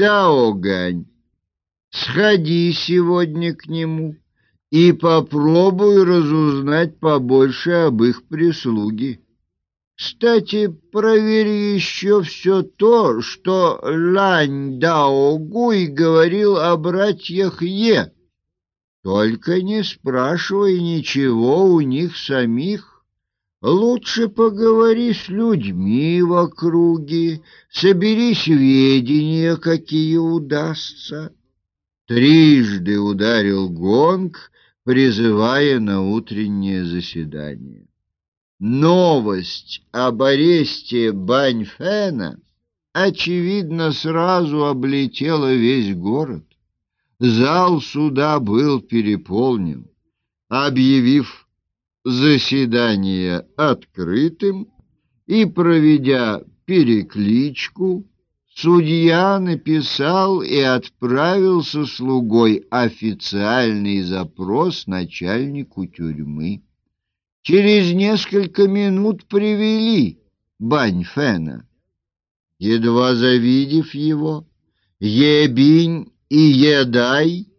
Таогань, сходи сегодня к нему и попробуй разузнать побольше об их прислуге. Кстати, проверь еще все то, что Лань Дао Гуй говорил о братьях Е. Только не спрашивай ничего у них самих. Лучше поговори с людьми в округе, собери сведения, какие удастся. Трижды ударил гонг, призывая на утреннее заседание. Новость об аресте Баньфена, очевидно, сразу облетела весь город. Зал суда был переполнен. Объявив заседание открытым и проведя перекличку, судья написал и отправил со слугой официальный запрос начальнику тюрьмы. Через несколько минут привели Баньфена. Едва завидев его, Ебинь и Едай,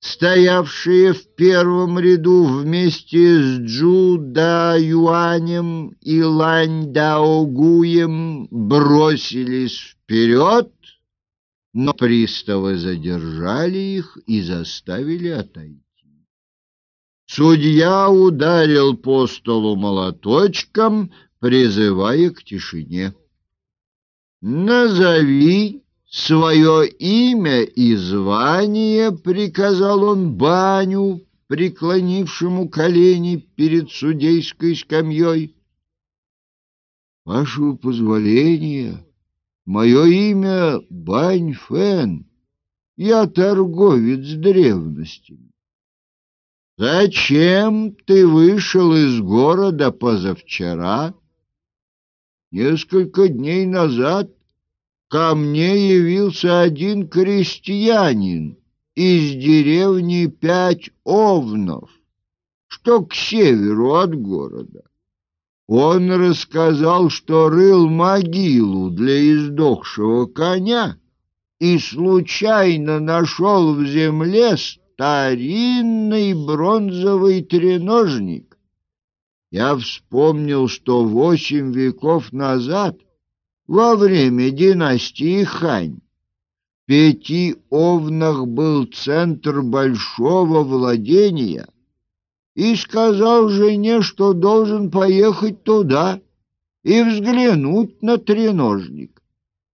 стоявшие в первом ряду вместе с Джу Да Юанем и Лань Даогуем, бросились вперед, но приставы задержали их и заставили отойти. Судья ударил по столу молоточком, призывая к тишине. «Назови свое имя и звание», — приказал он баню, преклонившему колени перед судейской скамьей. «Вашего позволения, мое имя Бань Фэн, я торговец древностями. Зачем ты вышел из города позавчера? Несколько дней назад ко мне явился один крестьянин из деревни Пять Овнов, что к северу от города. Он рассказал, что рыл могилу для издохшего коня и случайно нашел в земле старинный бронзовый треножник. Я вспомнил, что восемь веков назад, во время династии Хань, пяти овнах был центр большого владения, и сказал жене, что должен поехать туда и взглянуть на треножник.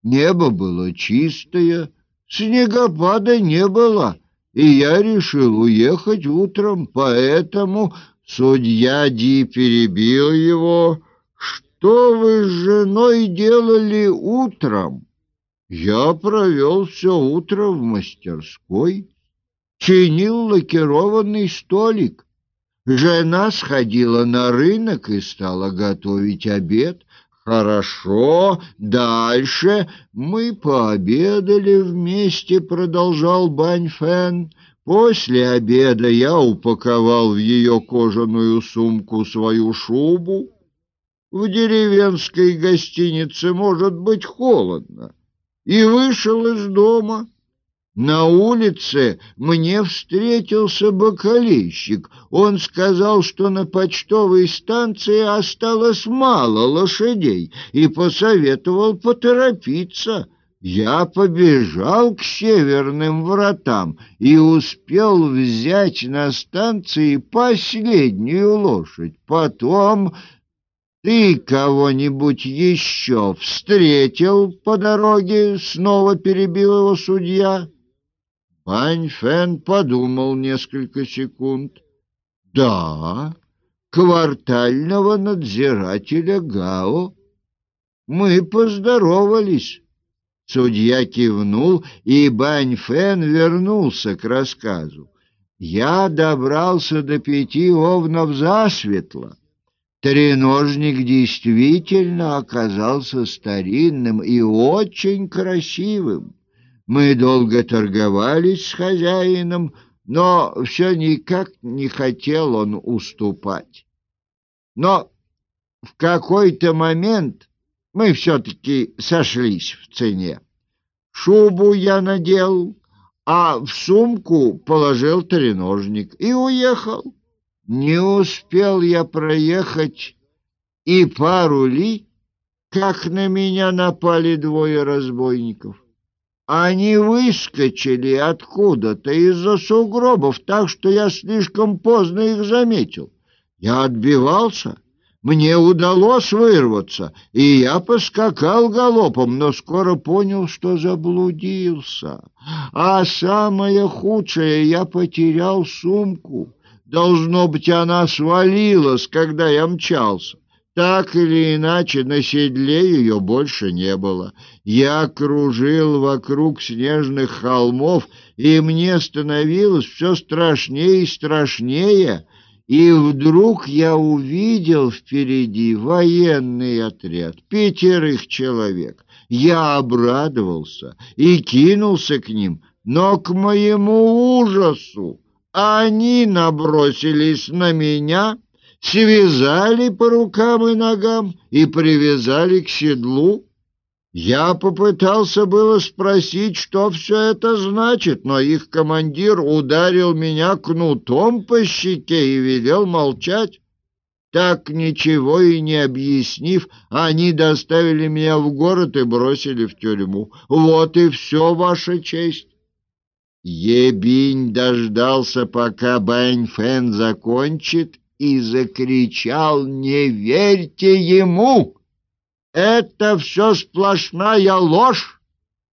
Небо было чистое, снегопада не было, и я решил уехать утром, поэтому судья Ди перебил его. Что вы с женой делали утром? Я провел все утро в мастерской, чинил лакированный столик. Жена сходила на рынок и стала готовить обед. Хорошо, дальше мы пообедали вместе, продолжал Баньфен. После обеда я упаковал в ее кожаную сумку свою шубу. В деревенской гостинице может быть холодно. И вышел из дома. На улице мне встретился бакалейщик. Он сказал, что на почтовой станции осталось мало лошадей и посоветовал поторопиться. Я побежал к северным вратам и успел взять на станции последнюю лошадь. Потом ты кого-нибудь еще встретил по дороге? Снова перебил его судья. Пань Фэн подумал несколько секунд. Да, квартального надзирателя Гао. Мы поздоровались. Судья кивнул, и Бань Фэн вернулся к рассказу. Я добрался до пяти овнов засветло. Треножник действительно оказался старинным и очень красивым. Мы долго торговались с хозяином, но все никак не хотел он уступать. Но в какой-то момент мы все-таки сошлись в цене. шубу я надел, а в сумку положил треножник и уехал. Не успел я проехать и пару ли, как на меня напали двое разбойников. Они выскочили откуда-то из-за сугробов, так что я слишком поздно их заметил. Я отбивался, мне удалось вырваться, и я поскакал галопом, но скоро понял, что заблудился. А самое худшее, я потерял сумку. Должно быть, она свалилась, когда я мчался. Так или иначе, на седле ее больше не было. Я кружил вокруг снежных холмов, и мне становилось все страшнее и страшнее. И вдруг я увидел впереди военный отряд, пятерых человек. Я обрадовался и кинулся к ним, но к моему ужасу они набросились на меня связали по рукам и ногам и привязали к седлу. Я попытался было спросить, что все это значит, но их командир ударил меня кнутом по щеке и велел молчать. Так ничего и не объяснив, они доставили меня в город и бросили в тюрьму. Вот и все, ваша честь. Ебинь дождался, пока Бэньфэн закончит, и закричал «Не верьте ему! Это все сплошная ложь!»